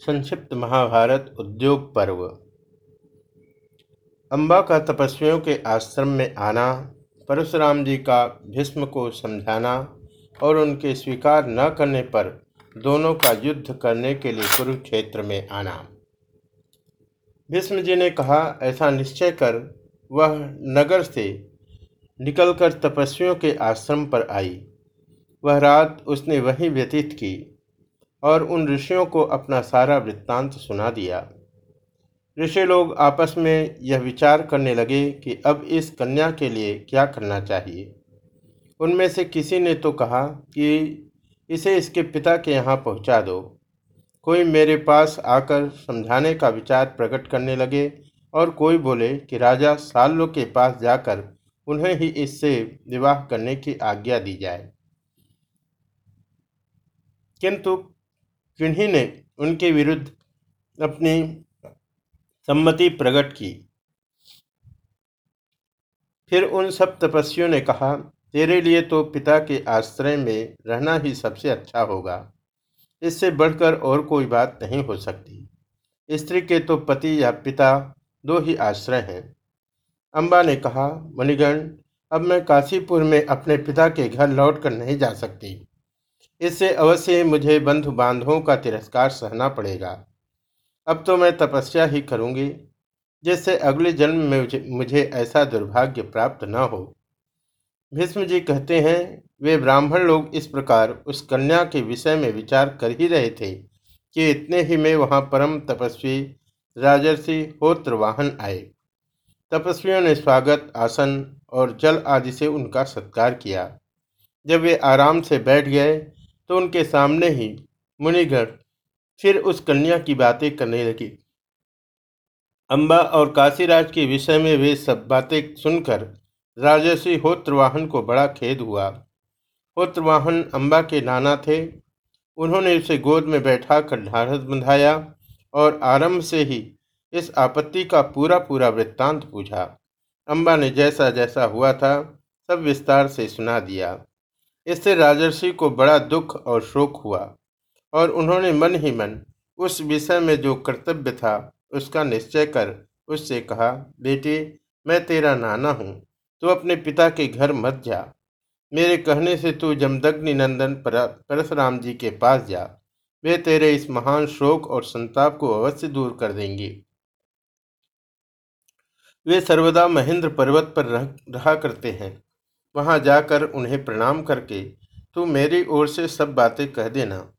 संक्षिप्त महाभारत उद्योग पर्व। अम्बा का तपस्वियों के आश्रम में आना, परशुराम जी का भीष्म को समझाना और उनके स्वीकार न करने पर दोनों का युद्ध करने के लिए कुरुक्षेत्र में आना। भीष्म जी ने कहा, ऐसा निश्चय कर, वह नगर से निकलकर तपस्वियों के आश्रम पर आई। वह रात उसने वहीं व्यतीत की। और उन ऋषियों को अपना सारा वृत्तांत सुना दिया। ऋषि लोग आपस में यह विचार करने लगे कि अब इस कन्या के लिए क्या करना चाहिए। उनमें से किसी ने तो कहा कि इसे इसके पिता के यहाँ पहुँचा दो। कोई मेरे पास आकर समझाने का विचार प्रकट करने लगे और कोई बोले कि राजा साल्लो के पास जाकर उन्हें ही इससे विवाह करने की आज्ञा दी जाए। किंतु किन्हीं ने उनके विरुद्ध अपनी सम्मति प्रकट की। फिर उन सब तपस्वियों ने कहा, तेरे लिए तो पिता के आश्रय में रहना ही सबसे अच्छा होगा। इससे बढ़कर और कोई बात नहीं हो सकती। स्त्री के तो पति या पिता दो ही आश्रय हैं। अम्बा ने कहा मणिगण अब मैं काशीपुर में अपने पिता के घर लौटकर नहीं जा सकती। इससे अवश्य मुझे बंधु बांधवों का तिरस्कार सहना पड़ेगा। अब तो मैं तपस्या ही करूँगी जिससे अगले जन्म में मुझे, मुझे ऐसा दुर्भाग्य प्राप्त न हो। भीष्म जी कहते हैं वे ब्राह्मण लोग इस प्रकार उस कन्या के विषय में विचार कर ही रहे थे कि इतने ही में वहाँ परम तपस्वी राजर्षि होत्र वाहन आए। तपस्वियों ने स्वागत आसन और जल आदि से उनका सत्कार किया। जब वे आराम से बैठ गए तो उनके सामने ही मुनिगढ़ फिर उस कन्या की बातें करने लगी। अम्बा और काशीराज के विषय में वे सब बातें सुनकर राजर्षि होत्रवाहन को बड़ा खेद हुआ। होत्रवाहन अम्बा के नाना थे। उन्होंने उसे गोद में बैठा कर ढाढ़स बंधाया और आरंभ से ही इस आपत्ति का पूरा पूरा वृत्तांत पूछा। अम्बा ने जैसा जैसा हुआ था, सब विस्तार से सुना दिया। इससे राजर्षि को बड़ा दुख और शोक हुआ और उन्होंने मन ही मन उस विषय में जो कर्तव्य था उसका निश्चय कर उससे कहा बेटे मैं तेरा नाना हूँ तू अपने पिता के घर मत जा। मेरे कहने से तू जमदग्नि नंदन परशुराम जी के पास जा। वे तेरे इस महान शोक और संताप को अवश्य दूर कर देंगे। वे सर्वदा महेंद्र पर्वत पर रह, रहा करते हैं। वहाँ जाकर उन्हें प्रणाम करके, तू मेरी ओर से सब बातें कह देना।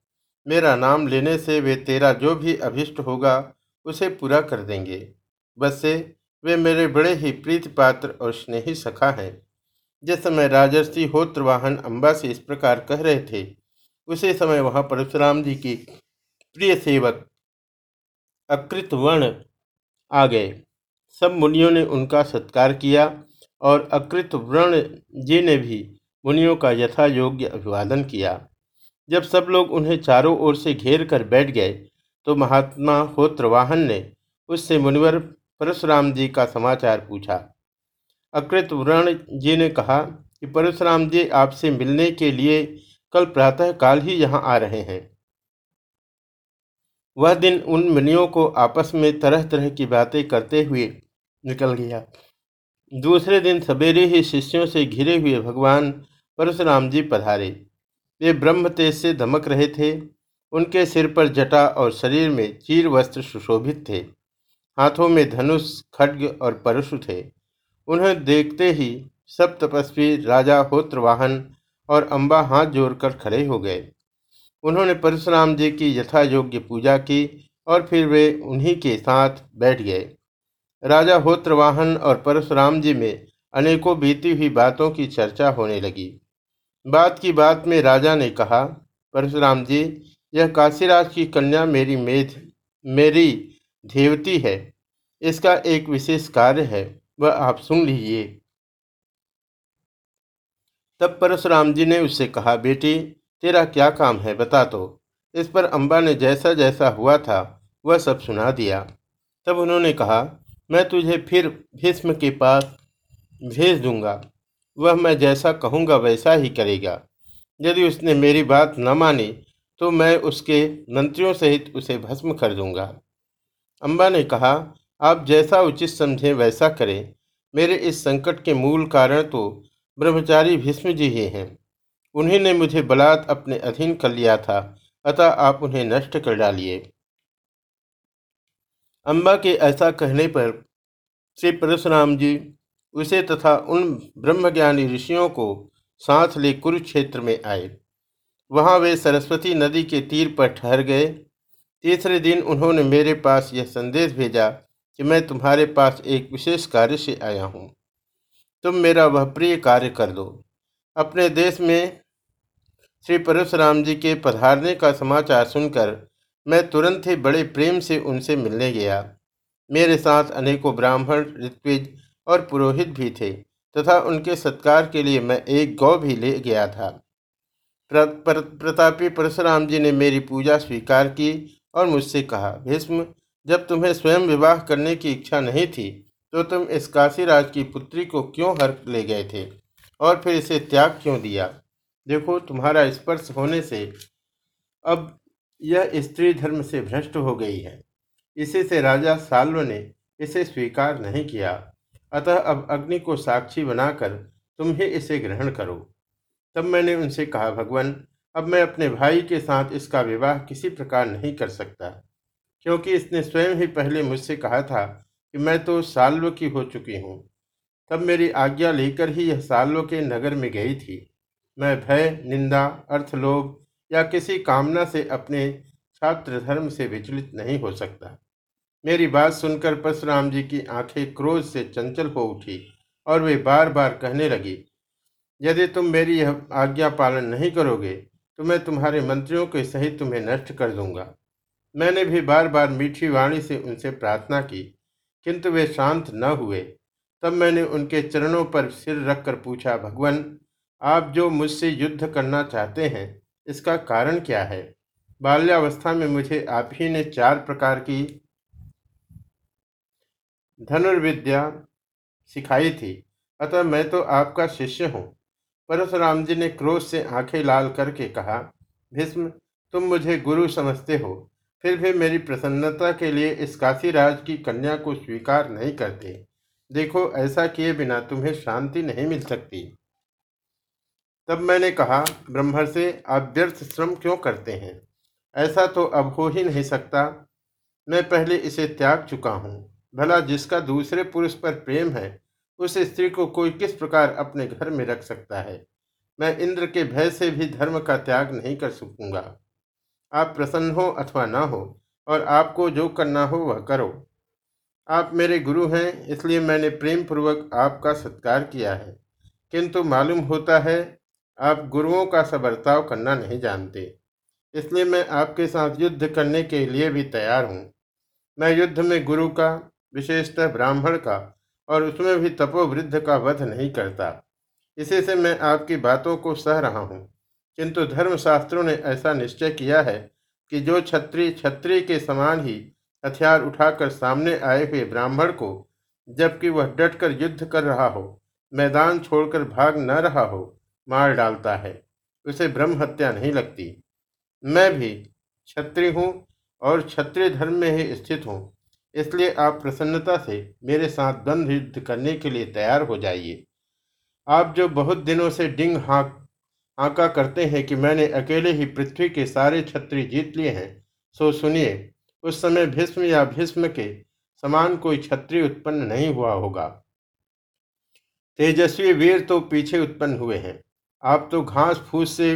मेरा नाम लेने से वे तेरा जो भी अभिष्ट होगा, उसे पूरा कर देंगे। बस से वे मेरे बड़े ही प्रीति पात्र और स्नेही सखा हैं। जिस समय राजर्षि होत्रवाहन अम्बा से इस प्रकार कह रहे थे, उसी समय वहाँ परशुराम जी की प्रिय सेवक अकृत वर्ण आ गए। सब मुनियों ने उनका सत्कार किया और अकृत व्रण जी ने भी मुनियों का यथा योग्य अभिवादन किया। जब सब लोग उन्हें चारों ओर से घेर कर बैठ गए तो महात्मा होत्रवाहन ने उससे मुनिवर परशुराम जी का समाचार पूछा। अकृत व्रण जी ने कहा कि परशुराम जी आपसे मिलने के लिए कल प्रातः काल ही यहाँ आ रहे हैं। वह दिन उन मुनियों को आपस में तरह तरह की बातें करते हुए निकल गया। दूसरे दिन सवेरे ही शिष्यों से घिरे हुए भगवान परशुराम जी पधारे। वे ब्रह्म तेज से धमक रहे थे। उनके सिर पर जटा और शरीर में चीर वस्त्र सुशोभित थे। हाथों में धनुष, खड्ग और परशु थे। उन्हें देखते ही सब तपस्वी राजा होत्रवाहन और अम्बा हाथ जोड़कर खड़े हो गए। उन्होंने परशुराम जी की यथा योग्य पूजा की और फिर वे उन्हीं के साथ बैठ गए। राजा होत्रवाहन और परशुराम जी में अनेकों बीती हुई बातों की चर्चा होने लगी। बात की बात में राजा ने कहा, परशुराम जी, यह काशीराज की कन्या मेरी मेध, मेरी देवती है। इसका एक विशेष कार्य है, वह आप सुन लीजिए। तब परशुराम जी ने उससे कहा, बेटी, तेरा क्या काम है बता तो। इस पर अम्बा ने जैसा जैसा हुआ था, वह सब सुना दिया। तब उन्होंने कहा मैं तुझे फिर भीष्म के पास भेज दूँगा। वह मैं जैसा कहूँगा वैसा ही करेगा। यदि उसने मेरी बात न मानी तो मैं उसके मंत्रियों सहित उसे भस्म कर दूँगा। अम्बा ने कहा, आप जैसा उचित समझें वैसा करें। मेरे इस संकट के मूल कारण तो ब्रह्मचारी भीष्म जी ही हैं। उन्हीं ने मुझे बलात् अपने अधीन कर लिया था, अतः आप उन्हें नष्ट कर डालिए। अम्बा के ऐसा कहने पर श्री परशुराम जी उसे तथा उन ब्रह्मज्ञानी ऋषियों को साथ ले कुरुक्षेत्र में आए। वहाँ वे सरस्वती नदी के तीर पर ठहर गए। तीसरे दिन उन्होंने मेरे पास यह संदेश भेजा कि मैं तुम्हारे पास एक विशेष कार्य से आया हूँ। तुम मेरा वह प्रिय कार्य कर दो अपने देश में श्री परशुराम जी के पधारने का समाचार सुनकर मैं तुरंत ही बड़े प्रेम से उनसे मिलने गया। मेरे साथ अनेकों ब्राह्मण ऋत्विज और पुरोहित भी थे तथा उनके सत्कार के लिए मैं एक गौ भी ले गया था। प्र, प्र, प्रतापी परशुराम जी ने मेरी पूजा स्वीकार की और मुझसे कहा भीष्म जब तुम्हें स्वयं विवाह करने की इच्छा नहीं थी तो तुम इस काशीराज की पुत्री को क्यों हर ले गए थे और फिर इसे त्याग क्यों दिया? देखो तुम्हारा स्पर्श होने से अब यह स्त्री धर्म से भ्रष्ट हो गई है। इसी से राजा साल्व ने इसे स्वीकार नहीं किया। अतः अब अग्नि को साक्षी बनाकर तुम ही इसे ग्रहण करो। तब मैंने उनसे कहा, भगवान, अब मैं अपने भाई के साथ इसका विवाह किसी प्रकार नहीं कर सकता, क्योंकि इसने स्वयं ही पहले मुझसे कहा था कि मैं तो साल्व की हो चुकी हूँ। तब मेरी आज्ञा लेकर ही यह साल्व के नगर में गई थी। मैं भय, निंदा, अर्थलोभ या किसी कामना से अपने छात्र धर्म से विचलित नहीं हो सकता। मेरी बात सुनकर परशुराम जी की आँखें क्रोध से चंचल हो उठी और वे बार बार कहने लगी, यदि तुम मेरी यह आज्ञा पालन नहीं करोगे तो मैं तुम्हारे मंत्रियों के सहित तुम्हें नष्ट कर दूँगा। मैंने भी बार बार मीठी वाणी से उनसे प्रार्थना की, किंतु वे शांत न हुए। तब मैंने उनके चरणों पर सिर रखकर पूछा, भगवान, आप जो मुझसे युद्ध करना चाहते हैं इसका कारण क्या है? बाल्यावस्था में मुझे आप ही ने चार प्रकार की धनुर्विद्या सिखाई थी। अतः मैं तो आपका शिष्य हूँ। परशुराम जी ने क्रोध से आँखें लाल करके कहा, भीष्म, तुम मुझे गुरु समझते हो। फिर भी मेरी प्रसन्नता के लिए इस काशीराज की कन्या को स्वीकार नहीं करते। देखो, ऐसा किए बिना तुम्हें शांति नहीं मिल सकती। तब मैंने कहा ब्रह्म से आप व्यर्थ श्रम क्यों करते हैं? ऐसा तो अब हो ही नहीं सकता। मैं पहले इसे त्याग चुका हूँ। भला जिसका दूसरे पुरुष पर प्रेम है, उस स्त्री को कोई किस प्रकार अपने घर में रख सकता है? मैं इंद्र के भय से भी धर्म का त्याग नहीं कर सकूँगा। आप प्रसन्न हो अथवा ना हो, और आपको जो करना हो वह करो। आप मेरे गुरु हैं, इसलिए मैंने प्रेम पूर्वक आपका सत्कार किया है। किंतु मालूम होता है आप गुरुओं का सबर्ताव करना नहीं जानते। इसलिए मैं आपके साथ युद्ध करने के लिए भी तैयार हूँ। मैं युद्ध में गुरु का, विशेषतः ब्राह्मण का और उसमें भी तपोवृद्ध का वध नहीं करता। इसी से मैं आपकी बातों को सह रहा हूँ। किंतु धर्मशास्त्रों ने ऐसा निश्चय किया है कि जो छत्री छत्री के समान ही हथियार उठाकर सामने आए हुए ब्राह्मण को, जबकि वह डटकर युद्ध कर रहा हो, मैदान छोड़कर भाग न रहा हो मार डालता है। उसे ब्रह्म हत्या नहीं लगती। मैं भी क्षत्रिय हूँ और क्षत्रिय धर्म में ही स्थित हूँ। इसलिए आप प्रसन्नता से मेरे साथ द्वंद्व युद्ध करने के लिए तैयार हो जाइए। आप जो बहुत दिनों से डिंग हाँक आका करते हैं कि मैंने अकेले ही पृथ्वी के सारे छत्री जीत लिए हैं, सो सुनिए, उस समय भीष्म या भीष्म के समान कोई छत्री उत्पन्न नहीं हुआ होगा। तेजस्वी वीर तो पीछे उत्पन्न हुए हैं। आप तो घास फूस से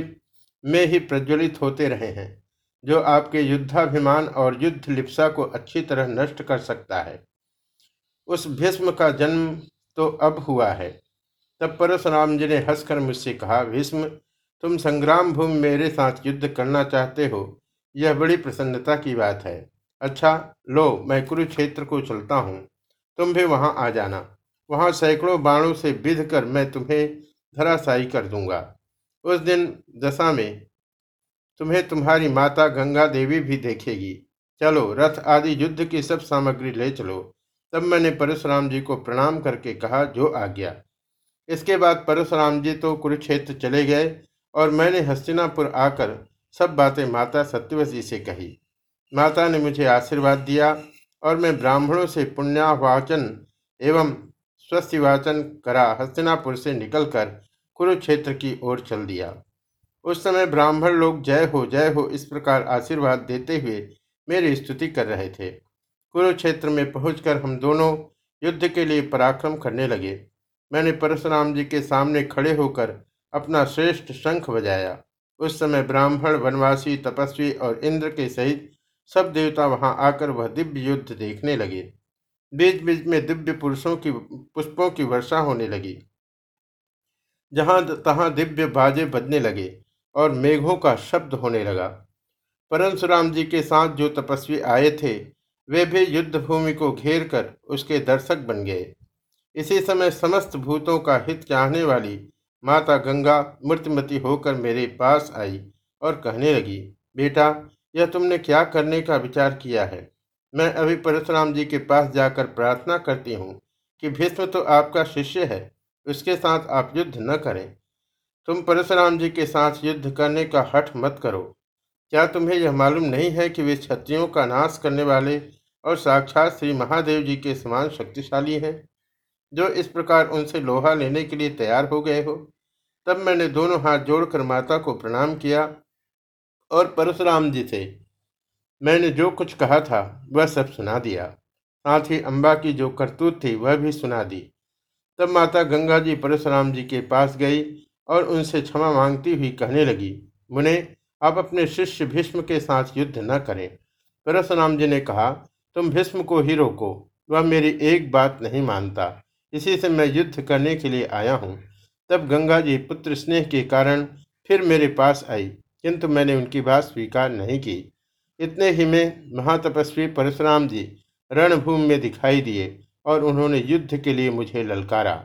में ही प्रज्वलित होते रहे हैं, जो आपके युद्धाभिमान और युद्ध लिप्सा को अच्छी तरह नष्ट कर सकता है। उस भीष्म का जन्म तो अब हुआ है। तब परशुराम जी ने हंसकर मुझसे कहा, भीष्म, तुम संग्राम भूमि मेरे साथ युद्ध करना चाहते हो, यह बड़ी प्रसन्नता की बात है। अच्छा लो, मैं कुरुक्षेत्र को चलता हूँ। तुम भी वहाँ आ जाना। वहाँ सैकड़ों बाणों से विध कर मैं तुम्हें धराशायी कर दूँगा। उस दिन दशा में तुम्हें तुम्हारी माता गंगा देवी भी देखेगी। चलो, रथ आदि युद्ध की सब सामग्री ले चलो। तब मैंने परशुराम जी को प्रणाम करके कहा, जो आ गया इसके बाद परशुराम जी तो कुरुक्षेत्र चले गए और मैंने हस्तिनापुर आकर सब बातें माता सत्यवती से कही। माता ने मुझे आशीर्वाद दिया और मैं ब्राह्मणों से पुण्यावाचन एवं स्वस्तिवाचन करा, हस्तिनापुर से निकलकर कुरुक्षेत्र की ओर चल दिया। उस समय ब्राह्मण लोग जय हो जय हो, इस प्रकार आशीर्वाद देते हुए मेरी स्तुति कर रहे थे। कुरुक्षेत्र में पहुंचकर हम दोनों युद्ध के लिए पराक्रम करने लगे। मैंने परशुराम जी के सामने खड़े होकर अपना श्रेष्ठ शंख बजाया। उस समय ब्राह्मण, वनवासी, तपस्वी और इंद्र के सहित सब देवता वहाँ आकर वह दिव्य युद्ध देखने लगे। बीच बीच में दिव्य पुरुषों की, पुष्पों की वर्षा होने लगी। जहाँ तहां दिव्य बाजे बजने लगे और मेघों का शब्द होने लगा। परशुराम जी के साथ जो तपस्वी आए थे, वे भी युद्ध भूमि को घेर कर उसके दर्शक बन गए। इसी समय समस्त भूतों का हित चाहने वाली माता गंगा मृतमती होकर मेरे पास आई और कहने लगी, बेटा, यह तुमने क्या करने का विचार किया है? मैं अभी परशुराम जी के पास जाकर प्रार्थना करती हूँ कि भीष्म तो आपका शिष्य है उसके साथ आप युद्ध न करें। तुम परशुराम जी के साथ युद्ध करने का हठ मत करो। क्या तुम्हें यह मालूम नहीं है कि वे क्षत्रियों का नाश करने वाले और साक्षात श्री महादेव जी के समान शक्तिशाली हैं, जो इस प्रकार उनसे लोहा लेने के लिए तैयार हो गए हो? तब मैंने दोनों हाथ जोड़कर माता को प्रणाम किया और परशुराम जी से, मैंने जो कुछ कहा था, वह सब सुना दिया। साथ ही अम्बा की जो करतूत थी, वह भी सुना दी। तब माता गंगा जी परशुराम जी के पास गई और उनसे क्षमा मांगती हुई कहने लगी, मुने, आप अपने शिष्य भीष्म के साथ युद्ध न करें। परशुराम जी ने कहा, तुम भीष्म को ही रोको, वह मेरी एक बात नहीं मानता। इसी से मैं युद्ध करने के लिए आया हूँ। तब गंगा जी पुत्र स्नेह के कारण फिर मेरे पास आई, किंतु मैंने उनकी बात स्वीकार नहीं की। इतने ही में महातपस्वी परशुराम जी रणभूमि में दिखाई दिए। और उन्होंने युद्ध के लिए मुझे ललकारा।